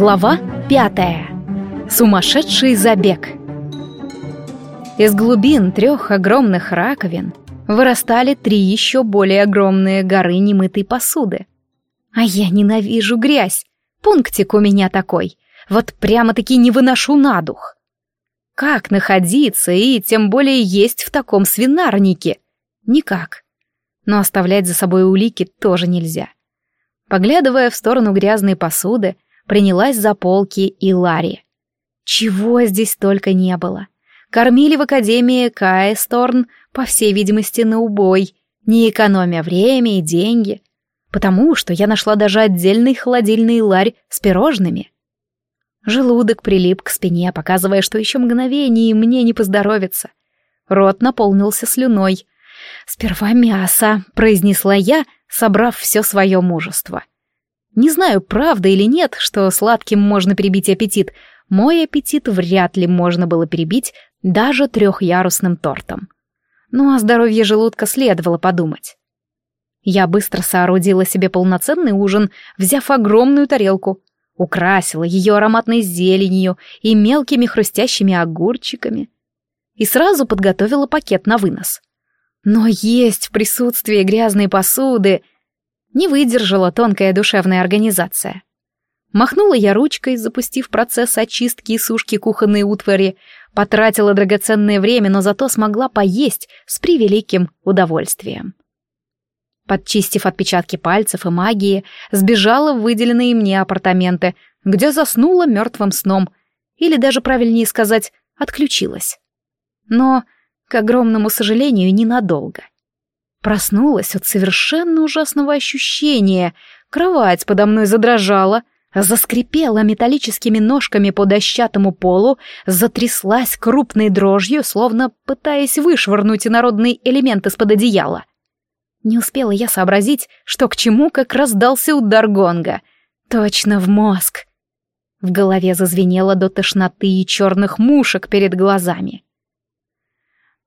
Глава пятая. Сумасшедший забег. Из глубин трех огромных раковин вырастали три еще более огромные горы немытой посуды. А я ненавижу грязь. Пунктик у меня такой. Вот прямо-таки не выношу на дух. Как находиться и тем более есть в таком свинарнике? Никак. Но оставлять за собой улики тоже нельзя. Поглядывая в сторону грязной посуды, принялась за полки и Ларри. Чего здесь только не было. Кормили в Академии Каесторн, по всей видимости, на убой, не экономя время и деньги, потому что я нашла даже отдельный холодильный ларь с пирожными. Желудок прилип к спине, показывая, что еще мгновение мне не поздоровится. Рот наполнился слюной. «Сперва мясо», — произнесла я, собрав все свое мужество. Не знаю, правда или нет, что сладким можно перебить аппетит. Мой аппетит вряд ли можно было перебить даже трехярусным тортом. Ну а здоровье желудка следовало подумать. Я быстро соорудила себе полноценный ужин, взяв огромную тарелку. Украсила ее ароматной зеленью и мелкими хрустящими огурчиками. И сразу подготовила пакет на вынос. Но есть в присутствии грязной посуды не выдержала тонкая душевная организация. Махнула я ручкой, запустив процесс очистки и сушки кухонной утвари, потратила драгоценное время, но зато смогла поесть с превеликим удовольствием. Подчистив отпечатки пальцев и магии, сбежала в выделенные мне апартаменты, где заснула мертвым сном, или даже правильнее сказать, отключилась. Но, к огромному сожалению, ненадолго. Проснулась от совершенно ужасного ощущения. Кровать подо мной задрожала, заскрипела металлическими ножками по дощатому полу, затряслась крупной дрожью, словно пытаясь вышвырнуть инородный элемент из-под одеяла. Не успела я сообразить, что к чему, как раздался удар гонга. Точно в мозг. В голове зазвенело до тошноты и черных мушек перед глазами.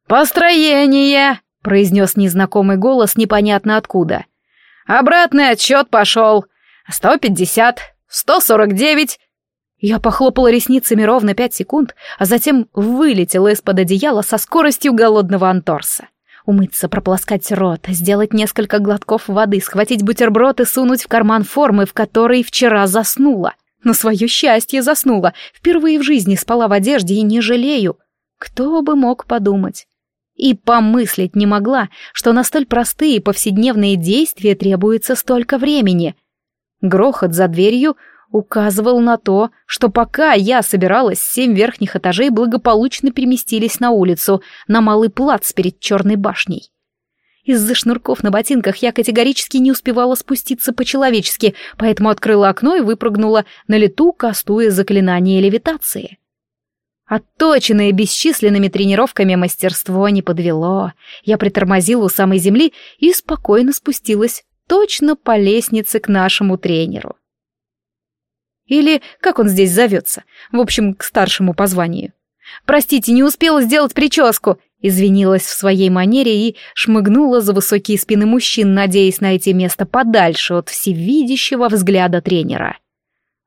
«Построение!» произнес незнакомый голос непонятно откуда. «Обратный отсчет пошел. Сто пятьдесят, сто сорок девять...» Я похлопала ресницами ровно пять секунд, а затем вылетела из-под одеяла со скоростью голодного анторса. Умыться, прополоскать рот, сделать несколько глотков воды, схватить бутерброд и сунуть в карман формы, в которой вчера заснула. На свое счастье заснула. Впервые в жизни спала в одежде и не жалею. Кто бы мог подумать. И помыслить не могла, что на столь простые повседневные действия требуется столько времени. Грохот за дверью указывал на то, что пока я собиралась, семь верхних этажей благополучно переместились на улицу, на малый плац перед черной башней. Из-за шнурков на ботинках я категорически не успевала спуститься по-человечески, поэтому открыла окно и выпрыгнула на лету, кастуя заклинание левитации. Отточенное бесчисленными тренировками мастерство не подвело. Я притормозила у самой земли и спокойно спустилась точно по лестнице к нашему тренеру. Или как он здесь зовется, в общем, к старшему по званию. «Простите, не успела сделать прическу!» Извинилась в своей манере и шмыгнула за высокие спины мужчин, надеясь найти место подальше от всевидящего взгляда тренера.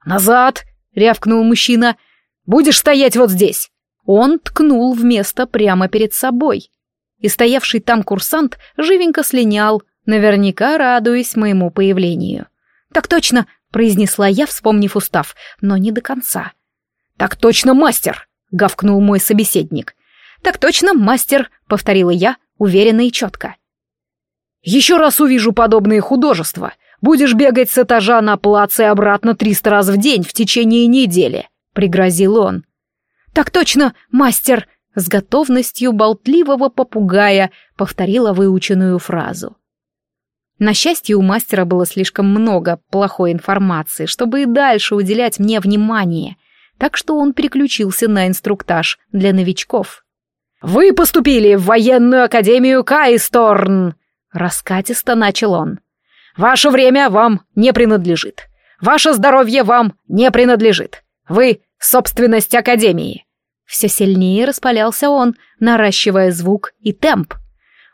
«Назад!» — рявкнул мужчина — Будешь стоять вот здесь!» Он ткнул в место прямо перед собой. И стоявший там курсант живенько слинял, наверняка радуясь моему появлению. «Так точно!» — произнесла я, вспомнив устав, но не до конца. «Так точно, мастер!» — гавкнул мой собеседник. «Так точно, мастер!» — повторила я, уверенно и четко. «Еще раз увижу подобные художества. Будешь бегать с этажа на плац и обратно триста раз в день в течение недели пригрозил он. «Так точно, мастер!» с готовностью болтливого попугая повторила выученную фразу. На счастье, у мастера было слишком много плохой информации, чтобы и дальше уделять мне внимание, так что он переключился на инструктаж для новичков. «Вы поступили в военную академию Кайсторн!» Раскатисто начал он. «Ваше время вам не принадлежит. Ваше здоровье вам не принадлежит. Вы Собственность Академии!» Все сильнее распалялся он, наращивая звук и темп.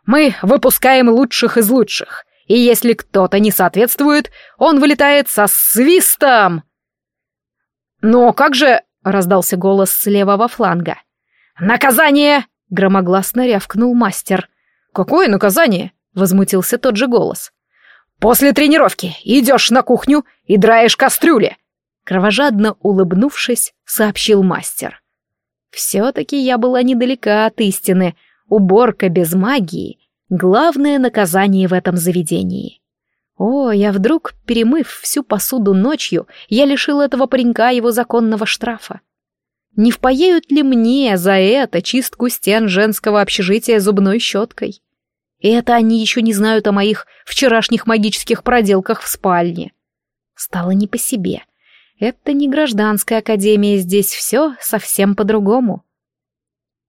«Мы выпускаем лучших из лучших, и если кто-то не соответствует, он вылетает со свистом!» «Но как же...» — раздался голос с левого фланга. «Наказание!» — громогласно рявкнул мастер. «Какое наказание?» — возмутился тот же голос. «После тренировки идешь на кухню и драешь кастрюли, кровожадно улыбнувшись, сообщил мастер. «Все-таки я была недалека от истины. Уборка без магии — главное наказание в этом заведении». О, я вдруг, перемыв всю посуду ночью, я лишил этого паренька его законного штрафа. Не впаяют ли мне за это чистку стен женского общежития зубной щеткой? И это они еще не знают о моих вчерашних магических проделках в спальне. Стало не по себе — это не гражданская академия, здесь все совсем по-другому.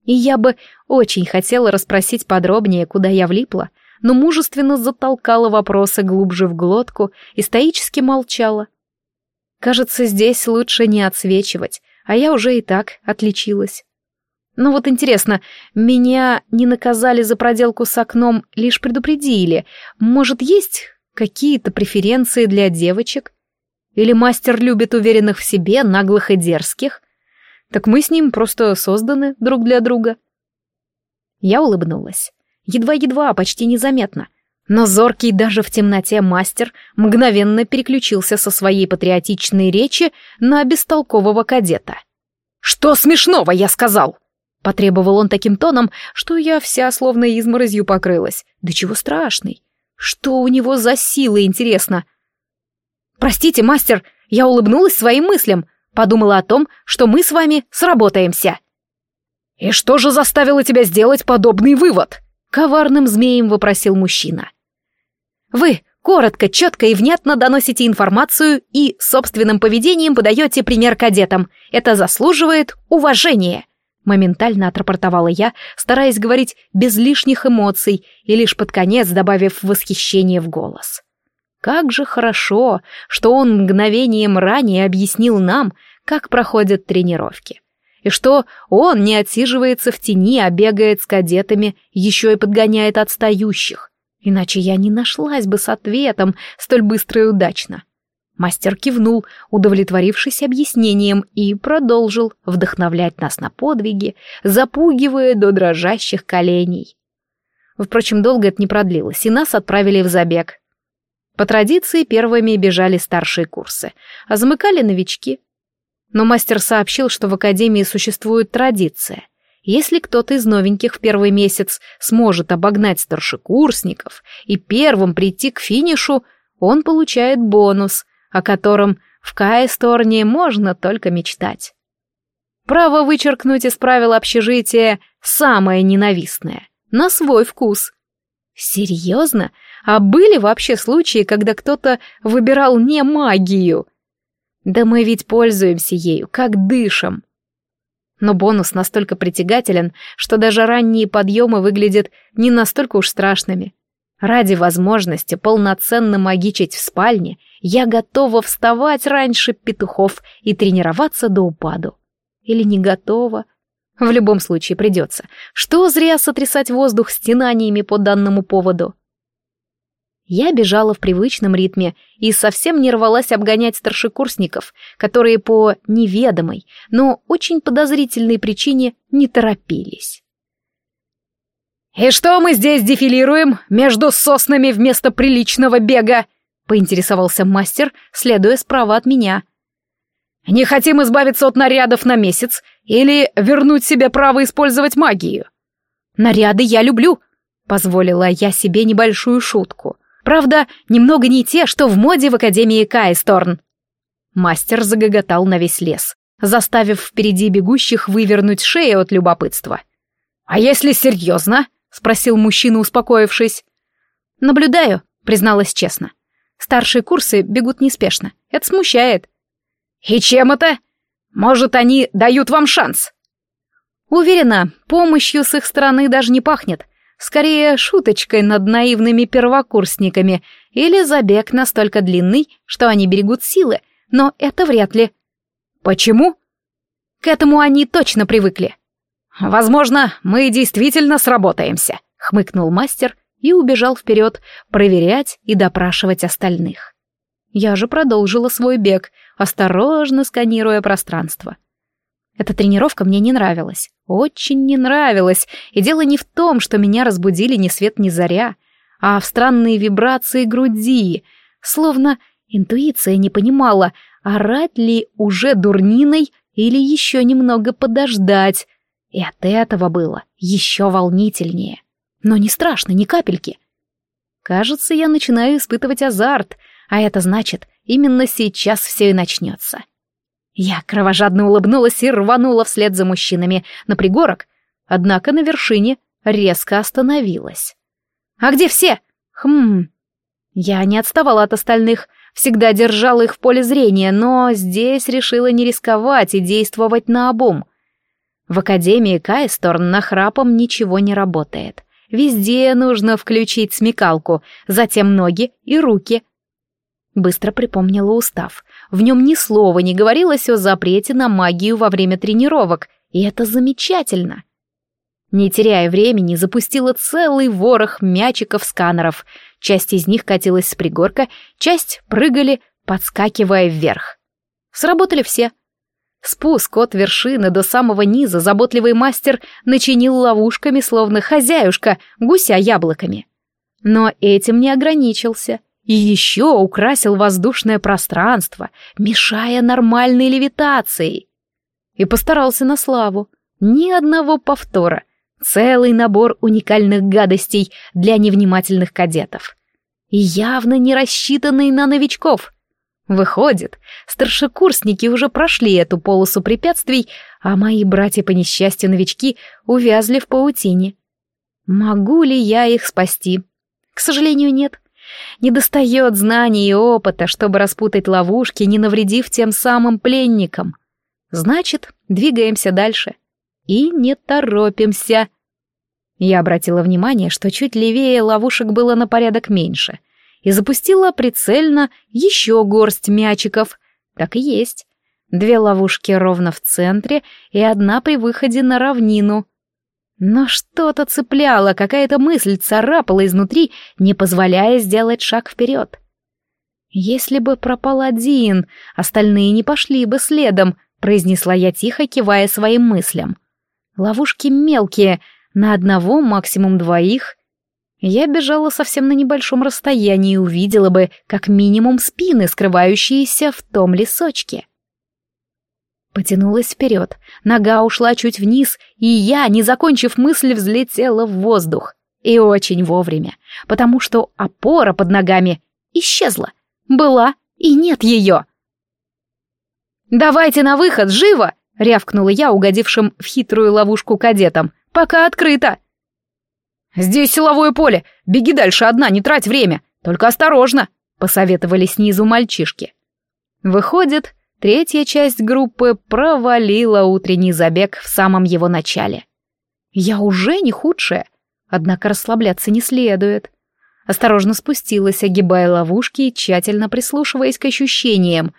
И я бы очень хотела расспросить подробнее, куда я влипла, но мужественно затолкала вопросы глубже в глотку и стоически молчала. Кажется, здесь лучше не отсвечивать, а я уже и так отличилась. Ну вот интересно, меня не наказали за проделку с окном, лишь предупредили. Может, есть какие-то преференции для девочек, или мастер любит уверенных в себе, наглых и дерзких? Так мы с ним просто созданы друг для друга. Я улыбнулась. Едва-едва, почти незаметно. Но зоркий даже в темноте мастер мгновенно переключился со своей патриотичной речи на бестолкового кадета. «Что смешного, я сказал!» Потребовал он таким тоном, что я вся словно изморозью покрылась. Да чего страшный? Что у него за силы, интересно? «Простите, мастер, я улыбнулась своим мыслям, подумала о том, что мы с вами сработаемся». «И что же заставило тебя сделать подобный вывод?» — коварным змеем вопросил мужчина. «Вы коротко, четко и внятно доносите информацию и собственным поведением подаете пример кадетам. Это заслуживает уважения», — моментально отрапортовала я, стараясь говорить без лишних эмоций и лишь под конец добавив восхищение в голос. Как же хорошо, что он мгновением ранее объяснил нам, как проходят тренировки. И что он не отсиживается в тени, а бегает с кадетами, еще и подгоняет отстающих. Иначе я не нашлась бы с ответом столь быстро и удачно. Мастер кивнул, удовлетворившись объяснением, и продолжил вдохновлять нас на подвиги, запугивая до дрожащих коленей. Впрочем, долго это не продлилось, и нас отправили в забег. По традиции первыми бежали старшие курсы, а замыкали новички. Но мастер сообщил, что в академии существует традиция. Если кто-то из новеньких в первый месяц сможет обогнать старшекурсников и первым прийти к финишу, он получает бонус, о котором в Каесторне можно только мечтать. Право вычеркнуть из правил общежития самое ненавистное, на свой вкус. Серьезно? А были вообще случаи, когда кто-то выбирал не магию? Да мы ведь пользуемся ею, как дышим. Но бонус настолько притягателен, что даже ранние подъемы выглядят не настолько уж страшными. Ради возможности полноценно магичить в спальне я готова вставать раньше петухов и тренироваться до упаду. Или не готова. В любом случае придется. Что зря сотрясать воздух стенаниями по данному поводу. Я бежала в привычном ритме и совсем не рвалась обгонять старшекурсников, которые по неведомой, но очень подозрительной причине не торопились. «И что мы здесь дефилируем между соснами вместо приличного бега?» — поинтересовался мастер, следуя справа от меня. «Не хотим избавиться от нарядов на месяц или вернуть себе право использовать магию?» «Наряды я люблю», — позволила я себе небольшую шутку — Правда, немного не те, что в моде в Академии Кайсторн. Мастер загоготал на весь лес, заставив впереди бегущих вывернуть шею от любопытства. «А если серьезно?» — спросил мужчина, успокоившись. «Наблюдаю», — призналась честно. «Старшие курсы бегут неспешно. Это смущает». «И чем это? Может, они дают вам шанс?» «Уверена, помощью с их стороны даже не пахнет. Скорее, шуточкой над наивными первокурсниками или забег настолько длинный, что они берегут силы, но это вряд ли. Почему? К этому они точно привыкли. Возможно, мы действительно сработаемся, хмыкнул мастер и убежал вперед проверять и допрашивать остальных. Я же продолжила свой бег, осторожно сканируя пространство. Эта тренировка мне не нравилась, очень не нравилась, и дело не в том, что меня разбудили ни свет ни заря, а в странные вибрации груди, словно интуиция не понимала, орать ли уже дурниной или еще немного подождать. И от этого было еще волнительнее. Но не страшно, ни капельки. Кажется, я начинаю испытывать азарт, а это значит, именно сейчас все и начнется. Я кровожадно улыбнулась и рванула вслед за мужчинами на пригорок, однако на вершине резко остановилась. «А где все?» «Хм...» Я не отставала от остальных, всегда держала их в поле зрения, но здесь решила не рисковать и действовать наобум. В Академии Кайсторн нахрапом ничего не работает. Везде нужно включить смекалку, затем ноги и руки. Быстро припомнила устав. В нем ни слова не говорилось о запрете на магию во время тренировок, и это замечательно. Не теряя времени, запустила целый ворох мячиков-сканеров. Часть из них катилась с пригорка, часть прыгали, подскакивая вверх. Сработали все. Спуск от вершины до самого низа заботливый мастер начинил ловушками, словно хозяюшка, гуся яблоками. Но этим не ограничился — и еще украсил воздушное пространство, мешая нормальной левитации. И постарался на славу. Ни одного повтора. Целый набор уникальных гадостей для невнимательных кадетов. И явно не рассчитанный на новичков. Выходит, старшекурсники уже прошли эту полосу препятствий, а мои братья по несчастью новички увязли в паутине. Могу ли я их спасти? К сожалению, нет. Недостает знаний и опыта, чтобы распутать ловушки, не навредив тем самым пленникам. Значит, двигаемся дальше. И не торопимся. Я обратила внимание, что чуть левее ловушек было на порядок меньше, и запустила прицельно еще горсть мячиков. Так и есть. Две ловушки ровно в центре и одна при выходе на равнину — но что-то цепляло, какая-то мысль царапала изнутри, не позволяя сделать шаг вперед. «Если бы пропал один, остальные не пошли бы следом», — произнесла я тихо, кивая своим мыслям. «Ловушки мелкие, на одного, максимум двоих». Я бежала совсем на небольшом расстоянии и увидела бы как минимум спины, скрывающиеся в том лесочке. Потянулась вперед, нога ушла чуть вниз, и я, не закончив мысль, взлетела в воздух. И очень вовремя, потому что опора под ногами исчезла. Была, и нет ее. «Давайте на выход, живо!» — рявкнула я угодившим в хитрую ловушку кадетам. «Пока открыто!» «Здесь силовое поле! Беги дальше одна, не трать время! Только осторожно!» — посоветовали снизу мальчишки. Выходит, Третья часть группы провалила утренний забег в самом его начале. Я уже не худшая, однако расслабляться не следует. Осторожно спустилась, огибая ловушки и тщательно прислушиваясь к ощущениям.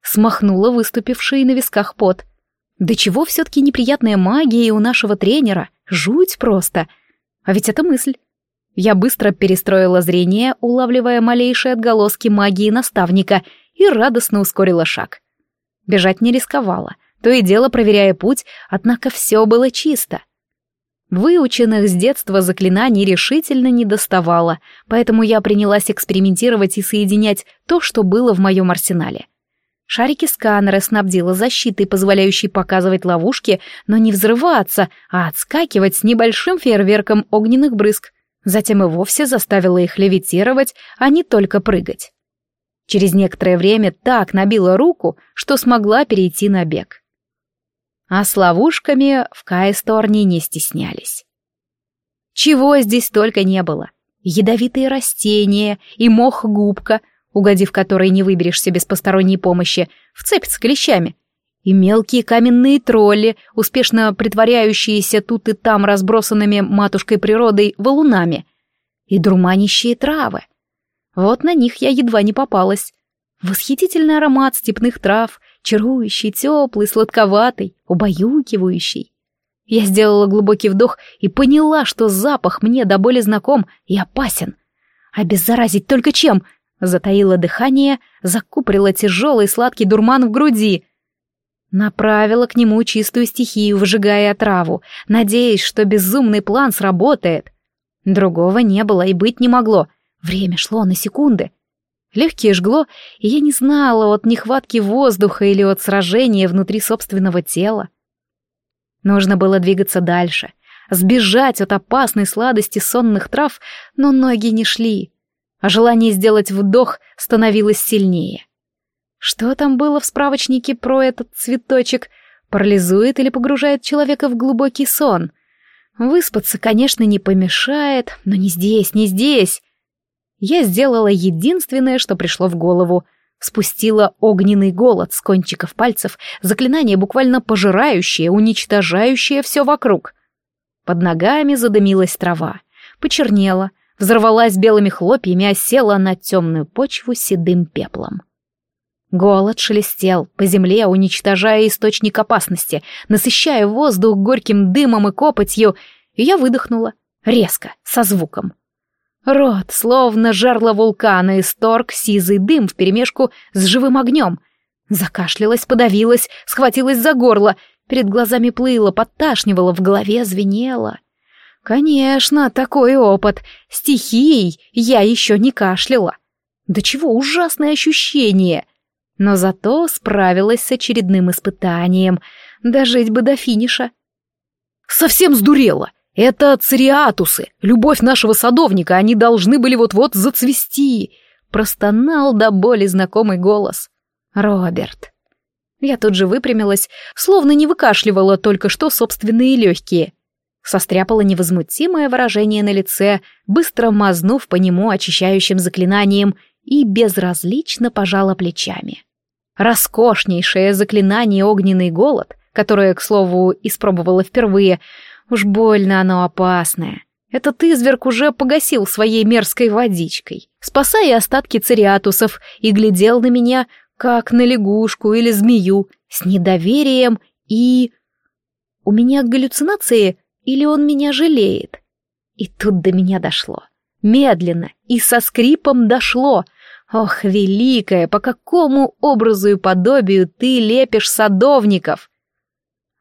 Смахнула выступивший на висках пот. Да чего все-таки неприятная магия у нашего тренера. Жуть просто. А ведь это мысль. Я быстро перестроила зрение, улавливая малейшие отголоски магии наставника, и радостно ускорила шаг. Бежать не рисковала, то и дело проверяя путь, однако все было чисто. Выученных с детства заклинаний решительно не доставало, поэтому я принялась экспериментировать и соединять то, что было в моем арсенале. Шарики сканера снабдила защитой, позволяющей показывать ловушки, но не взрываться, а отскакивать с небольшим фейерверком огненных брызг. Затем и вовсе заставила их левитировать, а не только прыгать. Через некоторое время так набила руку, что смогла перейти на бег. А с ловушками в Каесторне не стеснялись. Чего здесь только не было. Ядовитые растения и мох-губка, угодив которой не выберешься без посторонней помощи, вцепятся клещами, и мелкие каменные тролли, успешно притворяющиеся тут и там разбросанными матушкой природой валунами, и дурманящие травы. Вот на них я едва не попалась. Восхитительный аромат степных трав, чарующий, теплый, сладковатый, убаюкивающий. Я сделала глубокий вдох и поняла, что запах мне до боли знаком и опасен. А Обеззаразить только чем? Затаила дыхание, закуприла тяжелый сладкий дурман в груди. Направила к нему чистую стихию, выжигая отраву, надеясь, что безумный план сработает. Другого не было и быть не могло — Время шло на секунды. Легкие жгло, и я не знала от нехватки воздуха или от сражения внутри собственного тела. Нужно было двигаться дальше, сбежать от опасной сладости сонных трав, но ноги не шли, а желание сделать вдох становилось сильнее. Что там было в справочнике про этот цветочек? Парализует или погружает человека в глубокий сон? Выспаться, конечно, не помешает, но не здесь, не здесь я сделала единственное, что пришло в голову. Спустила огненный голод с кончиков пальцев, заклинание буквально пожирающее, уничтожающее все вокруг. Под ногами задымилась трава, почернела, взорвалась белыми хлопьями, осела на темную почву седым пеплом. Голод шелестел по земле, уничтожая источник опасности, насыщая воздух горьким дымом и копотью, и я выдохнула, резко, со звуком. Рот словно жерло вулкана исторг сизый дым вперемешку с живым огнем. Закашлялась, подавилась, схватилась за горло, перед глазами плыло, подташнивало, в голове звенело. Конечно, такой опыт. Стихией я еще не кашляла. Да чего ужасное ощущение! Но зато справилась с очередным испытанием. Дожить бы до финиша. «Совсем сдурела!» Это цириатусы, любовь нашего садовника, они должны были вот-вот зацвести. Простонал до боли знакомый голос. Роберт. Я тут же выпрямилась, словно не выкашливала только что собственные легкие. Состряпала невозмутимое выражение на лице, быстро мазнув по нему очищающим заклинанием и безразлично пожала плечами. Роскошнейшее заклинание «Огненный голод», которое, к слову, испробовала впервые — Уж больно оно опасное. Этот изверг уже погасил своей мерзкой водичкой, спасая остатки цириатусов, и глядел на меня, как на лягушку или змею, с недоверием и... У меня галлюцинации или он меня жалеет? И тут до меня дошло. Медленно и со скрипом дошло. Ох, великая, по какому образу и подобию ты лепишь садовников!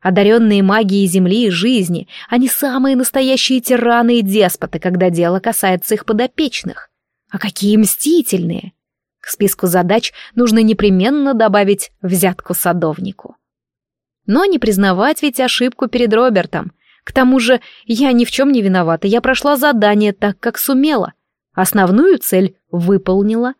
Одаренные магией земли и жизни, они самые настоящие тираны и деспоты, когда дело касается их подопечных. А какие мстительные! К списку задач нужно непременно добавить взятку садовнику. Но не признавать ведь ошибку перед Робертом. К тому же я ни в чем не виновата, я прошла задание так, как сумела. Основную цель выполнила.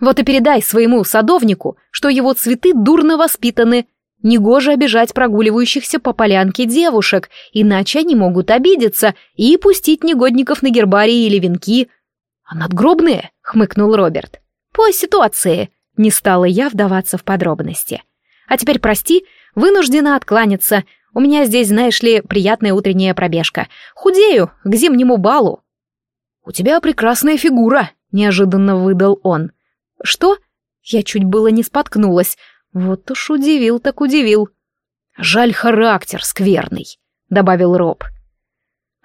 Вот и передай своему садовнику, что его цветы дурно воспитаны, Негоже обижать прогуливающихся по полянке девушек, иначе они могут обидеться и пустить негодников на гербарии или венки. «А надгробные?» — хмыкнул Роберт. «По ситуации», — не стала я вдаваться в подробности. «А теперь, прости, вынуждена откланяться. У меня здесь, знаешь ли, приятная утренняя пробежка. Худею к зимнему балу». «У тебя прекрасная фигура», — неожиданно выдал он. «Что?» Я чуть было не споткнулась, вот уж удивил так удивил. «Жаль, характер скверный», — добавил Роб.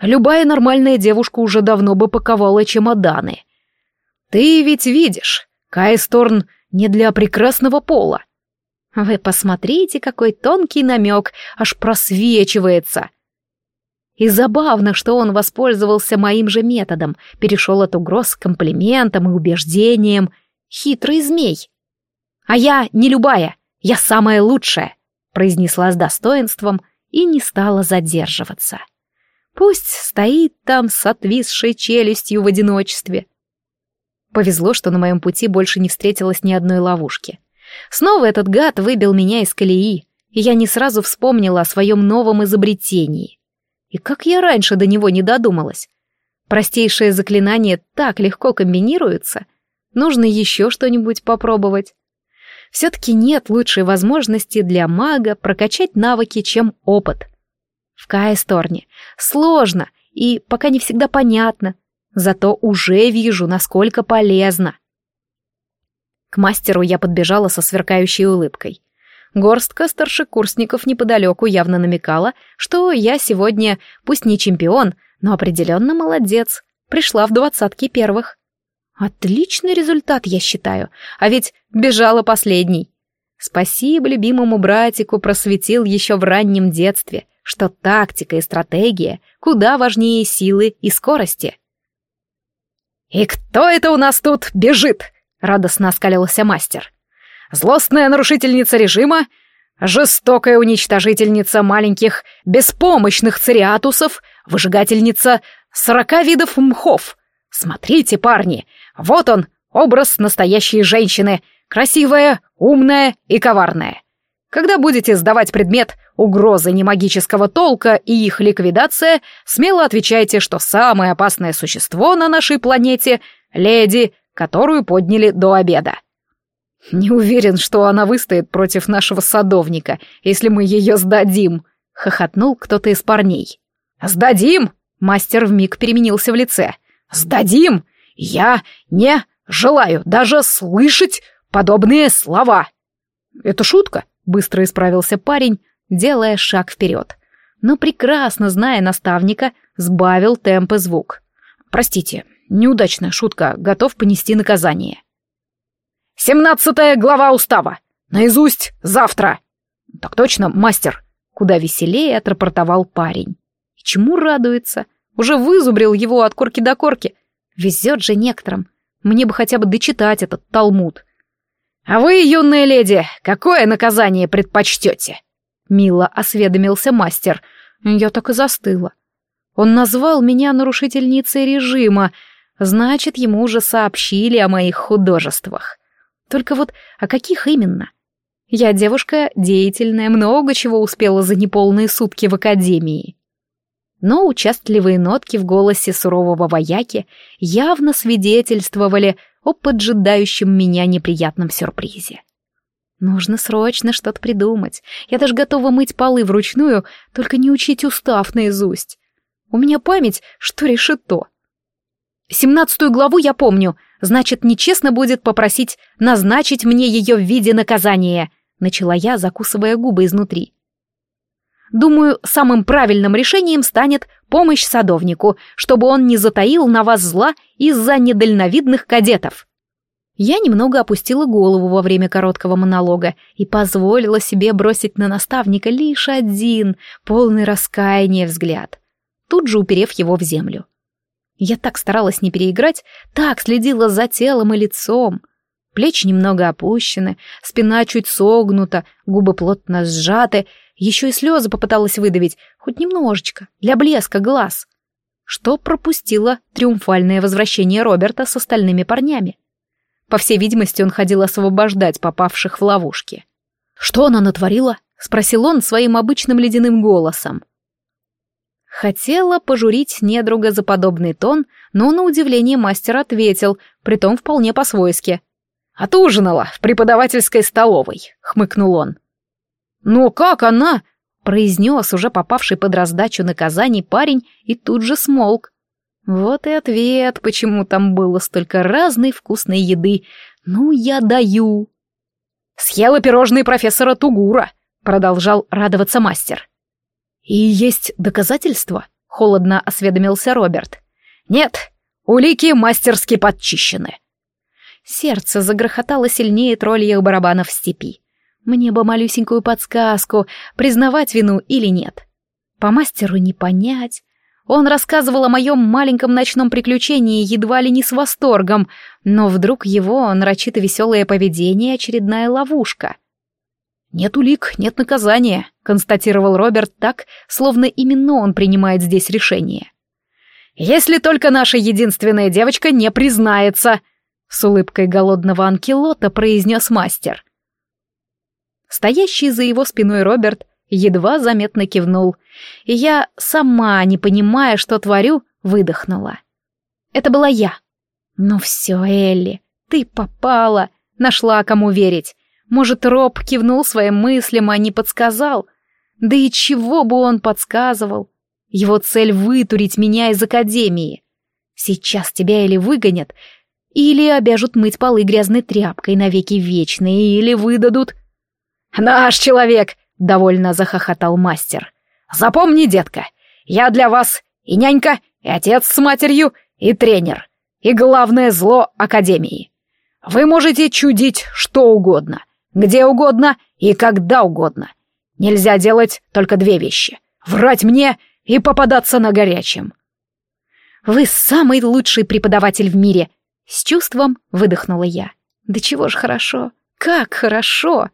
«Любая нормальная девушка уже давно бы паковала чемоданы. Ты ведь видишь, Кайсторн не для прекрасного пола». «Вы посмотрите, какой тонкий намек, аж просвечивается!» И забавно, что он воспользовался моим же методом, перешел от угроз к комплиментам и убеждениям. Хитрый змей. А я не любая, я самая лучшая!» произнесла с достоинством и не стала задерживаться. Пусть стоит там с отвисшей челюстью в одиночестве. Повезло, что на моем пути больше не встретилось ни одной ловушки. Снова этот гад выбил меня из колеи, и я не сразу вспомнила о своем новом изобретении. И как я раньше до него не додумалась. Простейшие заклинания так легко комбинируются. Нужно еще что-нибудь попробовать. Все-таки нет лучшей возможности для мага прокачать навыки, чем опыт. В Каесторне сложно и пока не всегда понятно, зато уже вижу, насколько полезно. К мастеру я подбежала со сверкающей улыбкой. Горстка старшекурсников неподалеку явно намекала, что я сегодня, пусть не чемпион, но определенно молодец, пришла в двадцатки первых. Отличный результат, я считаю. А ведь бежала последней. Спасибо любимому братику просветил еще в раннем детстве, что тактика и стратегия куда важнее силы и скорости. «И кто это у нас тут бежит?» — радостно оскалился мастер. «Злостная нарушительница режима, жестокая уничтожительница маленьких беспомощных цириатусов, выжигательница сорока видов мхов. Смотрите, парни, вот он, образ настоящей женщины, красивая, умная и коварная. Когда будете сдавать предмет «Угрозы немагического толка и их ликвидация», смело отвечайте, что самое опасное существо на нашей планете — леди, которую подняли до обеда. «Не уверен, что она выстоит против нашего садовника, если мы ее сдадим», — хохотнул кто-то из парней. «Сдадим!» — мастер вмиг переменился в лице. «Сдадим! «Я не желаю даже слышать подобные слова!» «Это шутка», — быстро исправился парень, делая шаг вперед. Но прекрасно, зная наставника, сбавил темп и звук. «Простите, неудачная шутка, готов понести наказание». «Семнадцатая глава устава! Наизусть завтра!» «Так точно, мастер!» — куда веселее отрапортовал парень. И чему радуется? Уже вызубрил его от корки до корки, Везет же некоторым. Мне бы хотя бы дочитать этот талмуд. «А вы, юная леди, какое наказание предпочтете?» Мило осведомился мастер. Я так и застыла. Он назвал меня нарушительницей режима, значит, ему уже сообщили о моих художествах. Только вот о каких именно? Я девушка деятельная, много чего успела за неполные сутки в академии но участливые нотки в голосе сурового вояки явно свидетельствовали о поджидающем меня неприятном сюрпризе. Нужно срочно что-то придумать. Я даже готова мыть полы вручную, только не учить устав наизусть. У меня память, что решит то. Семнадцатую главу я помню, значит, нечестно будет попросить назначить мне ее в виде наказания, начала я, закусывая губы изнутри. Думаю, самым правильным решением станет помощь садовнику, чтобы он не затаил на вас зла из-за недальновидных кадетов. Я немного опустила голову во время короткого монолога и позволила себе бросить на наставника лишь один, полный раскаяния взгляд, тут же уперев его в землю. Я так старалась не переиграть, так следила за телом и лицом. Плечи немного опущены, спина чуть согнута, губы плотно сжаты, еще и слезы попыталась выдавить, хоть немножечко, для блеска глаз. Что пропустило триумфальное возвращение Роберта с остальными парнями. По всей видимости, он ходил освобождать попавших в ловушки. «Что она натворила?» — спросил он своим обычным ледяным голосом. Хотела пожурить недруга за подобный тон, но на удивление мастер ответил, притом вполне по-свойски. «Отужинала в преподавательской столовой», — хмыкнул он. Но как она? произнес уже попавший под раздачу наказаний парень и тут же смолк. Вот и ответ, почему там было столько разной вкусной еды. Ну, я даю. Съела пирожные профессора Тугура, продолжал радоваться мастер. И есть доказательства? Холодно осведомился Роберт. Нет, улики мастерски подчищены. Сердце загрохотало сильнее тролльих барабанов степи. Мне бы малюсенькую подсказку, признавать вину или нет. По мастеру не понять. Он рассказывал о моем маленьком ночном приключении едва ли не с восторгом, но вдруг его нарочито веселое поведение — очередная ловушка. «Нет улик, нет наказания», — констатировал Роберт так, словно именно он принимает здесь решение. «Если только наша единственная девочка не признается», — с улыбкой голодного анкилота произнес мастер — Стоящий за его спиной Роберт едва заметно кивнул, и я, сама не понимая, что творю, выдохнула. Это была я. Ну все, Элли, ты попала, нашла кому верить. Может, Роб кивнул своим мыслям, а не подсказал? Да и чего бы он подсказывал? Его цель — вытурить меня из академии. Сейчас тебя или выгонят, или обяжут мыть полы грязной тряпкой навеки вечные, или выдадут... «Наш человек!» — довольно захохотал мастер. «Запомни, детка, я для вас и нянька, и отец с матерью, и тренер, и главное зло Академии. Вы можете чудить что угодно, где угодно и когда угодно. Нельзя делать только две вещи — врать мне и попадаться на горячем». «Вы самый лучший преподаватель в мире!» — с чувством выдохнула я. «Да чего ж хорошо! Как хорошо!»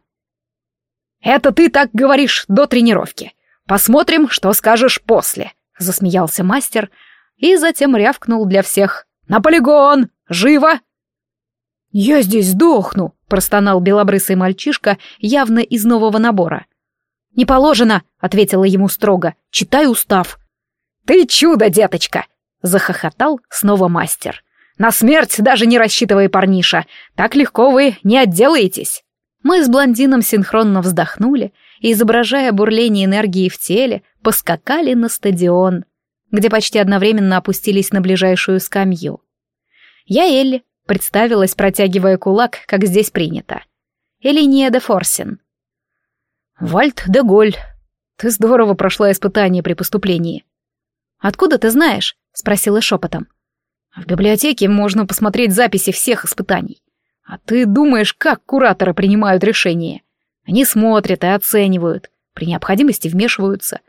«Это ты так говоришь до тренировки. Посмотрим, что скажешь после», — засмеялся мастер и затем рявкнул для всех. «На полигон! Живо!» «Я здесь сдохну!» — простонал белобрысый мальчишка, явно из нового набора. «Не положено!» — ответила ему строго. «Читай устав!» «Ты чудо, деточка!» — захохотал снова мастер. «На смерть даже не рассчитывай, парниша! Так легко вы не отделаетесь!» Мы с блондином синхронно вздохнули и, изображая бурление энергии в теле, поскакали на стадион, где почти одновременно опустились на ближайшую скамью. Я Элли, представилась, протягивая кулак, как здесь принято. Элиния де Форсин. «Вальт де Голь, ты здорово прошла испытание при поступлении». «Откуда ты знаешь?» — спросила шепотом. «В библиотеке можно посмотреть записи всех испытаний. А ты думаешь, как кураторы принимают решения? Они смотрят и оценивают, при необходимости вмешиваются.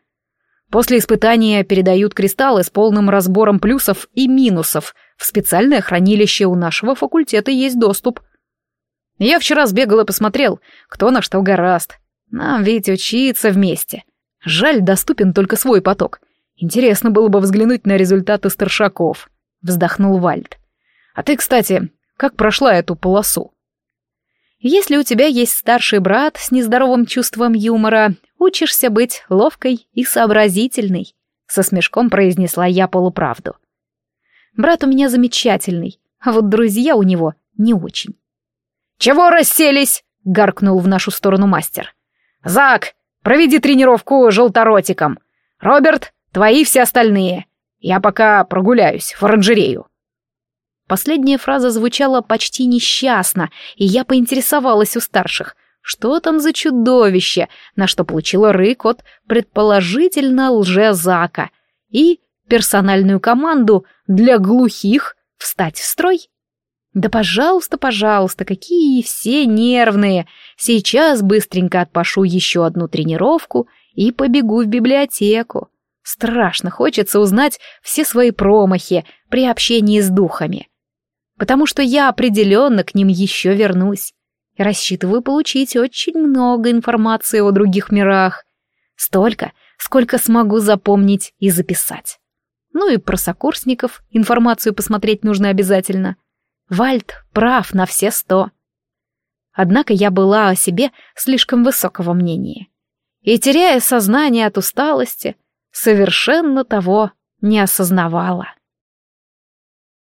После испытания передают кристаллы с полным разбором плюсов и минусов. В специальное хранилище у нашего факультета есть доступ. Я вчера сбегал и посмотрел, кто на что гораст. Нам ведь учиться вместе. Жаль, доступен только свой поток. Интересно было бы взглянуть на результаты старшаков. Вздохнул Вальд. А ты, кстати, как прошла эту полосу. Если у тебя есть старший брат с нездоровым чувством юмора, учишься быть ловкой и сообразительной, со смешком произнесла я полуправду. Брат у меня замечательный, а вот друзья у него не очень. «Чего расселись?» — гаркнул в нашу сторону мастер. «Зак, проведи тренировку желторотиком. Роберт, твои все остальные. Я пока прогуляюсь в оранжерею». Последняя фраза звучала почти несчастно, и я поинтересовалась у старших, что там за чудовище, на что получила рык от, предположительно, лжезака, и персональную команду для глухих встать в строй. Да пожалуйста, пожалуйста, какие все нервные. Сейчас быстренько отпашу еще одну тренировку и побегу в библиотеку. Страшно хочется узнать все свои промахи при общении с духами потому что я определенно к ним еще вернусь и рассчитываю получить очень много информации о других мирах. Столько, сколько смогу запомнить и записать. Ну и про сокурсников информацию посмотреть нужно обязательно. Вальд прав на все сто. Однако я была о себе слишком высокого мнения. И, теряя сознание от усталости, совершенно того не осознавала.